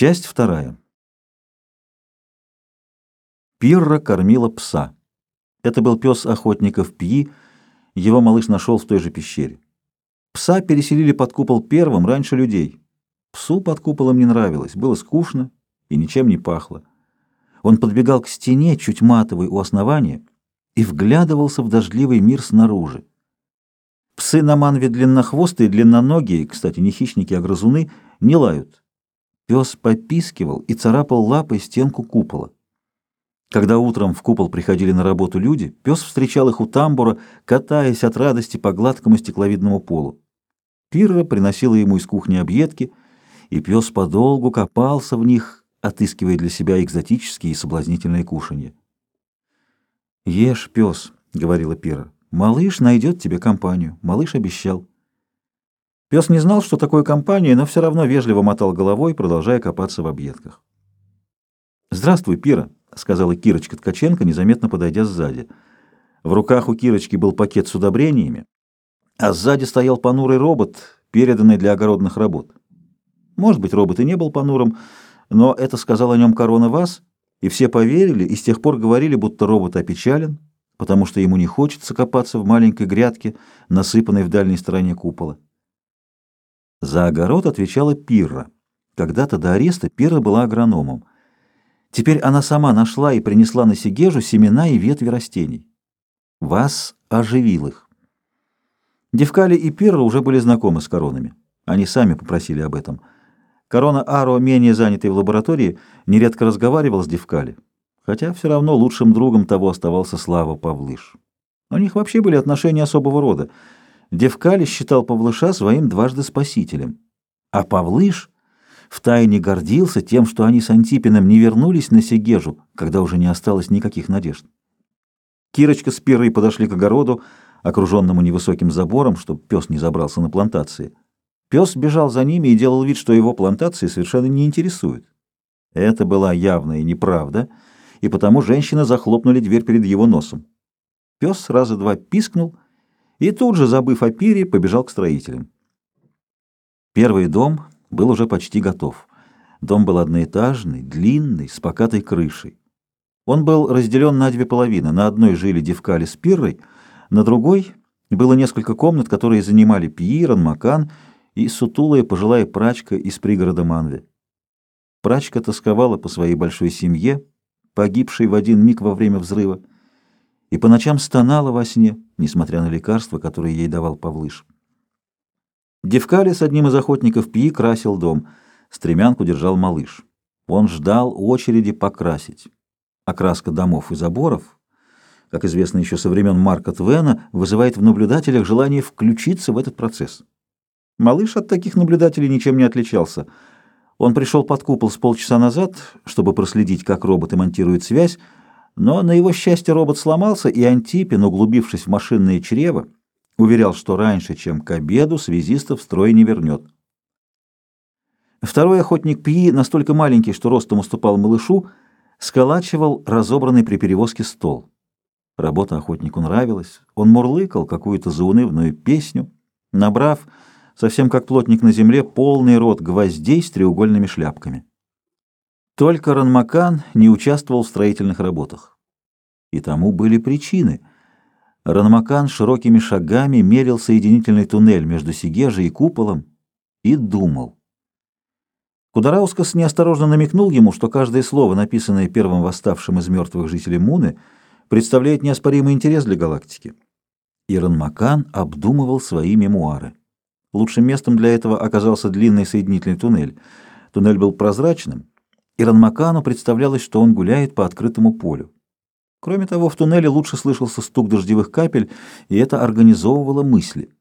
Часть вторая. Пирра кормила пса. Это был пес охотников Пьи, его малыш нашел в той же пещере. Пса переселили под купол первым, раньше людей. Псу под куполом не нравилось, было скучно и ничем не пахло. Он подбегал к стене, чуть матовой у основания, и вглядывался в дождливый мир снаружи. Псы на манве длиннохвостые, длинноногие, кстати, не хищники, а грызуны, не лают. Пес попискивал и царапал лапой стенку купола. Когда утром в купол приходили на работу люди, пес встречал их у тамбура, катаясь от радости по гладкому стекловидному полу. Пирра приносила ему из кухни объедки, и пес подолгу копался в них, отыскивая для себя экзотические и соблазнительные кушанья. «Ешь, пес», — говорила Пирра, — «малыш найдет тебе компанию, малыш обещал». Пес не знал, что такое компания, но все равно вежливо мотал головой, продолжая копаться в объедках. «Здравствуй, Пира», — сказала Кирочка Ткаченко, незаметно подойдя сзади. В руках у Кирочки был пакет с удобрениями, а сзади стоял понурый робот, переданный для огородных работ. Может быть, робот и не был понурым, но это сказал о нем корона вас, и все поверили, и с тех пор говорили, будто робот опечален, потому что ему не хочется копаться в маленькой грядке, насыпанной в дальней стороне купола. За огород отвечала Пирра. Когда-то до ареста Пирра была агрономом. Теперь она сама нашла и принесла на Сигежу семена и ветви растений. Вас оживил их. Девкали и Пирра уже были знакомы с коронами. Они сами попросили об этом. Корона Аро, менее занятый в лаборатории, нередко разговаривал с Девкали, хотя все равно лучшим другом того оставался Слава Павлыш. У них вообще были отношения особого рода — Девкали считал Павлыша своим дважды спасителем, а Павлыш втайне гордился тем, что они с Антипиным не вернулись на Сегежу, когда уже не осталось никаких надежд. Кирочка с Пирой подошли к огороду, окруженному невысоким забором, чтобы пес не забрался на плантации. Пес бежал за ними и делал вид, что его плантации совершенно не интересуют. Это была явная неправда, и потому женщины захлопнули дверь перед его носом. Пес раза два пискнул — и тут же, забыв о пире, побежал к строителям. Первый дом был уже почти готов. Дом был одноэтажный, длинный, с покатой крышей. Он был разделен на две половины. На одной жили Девкали с Пиррой, на другой было несколько комнат, которые занимали Пьерон, Макан и сутулая пожилая прачка из пригорода Манве. Прачка тосковала по своей большой семье, погибшей в один миг во время взрыва, и по ночам стонала во сне, несмотря на лекарства, которые ей давал Павлыш. Девкали с одним из охотников Пи красил дом. Стремянку держал малыш. Он ждал очереди покрасить. Окраска домов и заборов, как известно еще со времен Марка Твена, вызывает в наблюдателях желание включиться в этот процесс. Малыш от таких наблюдателей ничем не отличался. Он пришел под купол с полчаса назад, чтобы проследить, как роботы монтируют связь, но на его счастье робот сломался, и Антипин, углубившись в машинное чрево, уверял, что раньше, чем к обеду, связистов в строй не вернет. Второй охотник Пи, настолько маленький, что ростом уступал малышу, сколачивал разобранный при перевозке стол. Работа охотнику нравилась. Он мурлыкал какую-то заунывную песню, набрав, совсем как плотник на земле, полный рот гвоздей с треугольными шляпками. Только Ранмакан не участвовал в строительных работах. И тому были причины. Ранмакан широкими шагами мерил соединительный туннель между Сигежей и куполом и думал. Кудараускас неосторожно намекнул ему, что каждое слово, написанное первым восставшим из мертвых жителей Муны, представляет неоспоримый интерес для галактики. И Ранмакан обдумывал свои мемуары. Лучшим местом для этого оказался длинный соединительный туннель. Туннель был прозрачным, и Ранмакану представлялось, что он гуляет по открытому полю. Кроме того, в туннеле лучше слышался стук дождевых капель, и это организовывало мысли.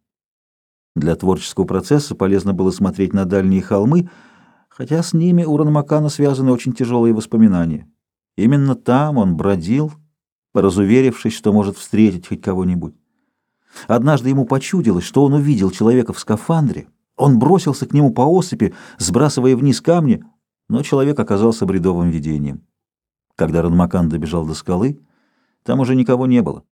Для творческого процесса полезно было смотреть на дальние холмы, хотя с ними у Ранмакана связаны очень тяжелые воспоминания. Именно там он бродил, поразуверившись, что может встретить хоть кого-нибудь. Однажды ему почудилось, что он увидел человека в скафандре, он бросился к нему по осыпи, сбрасывая вниз камни — но человек оказался бредовым видением. Когда Ранмакан добежал до скалы, там уже никого не было.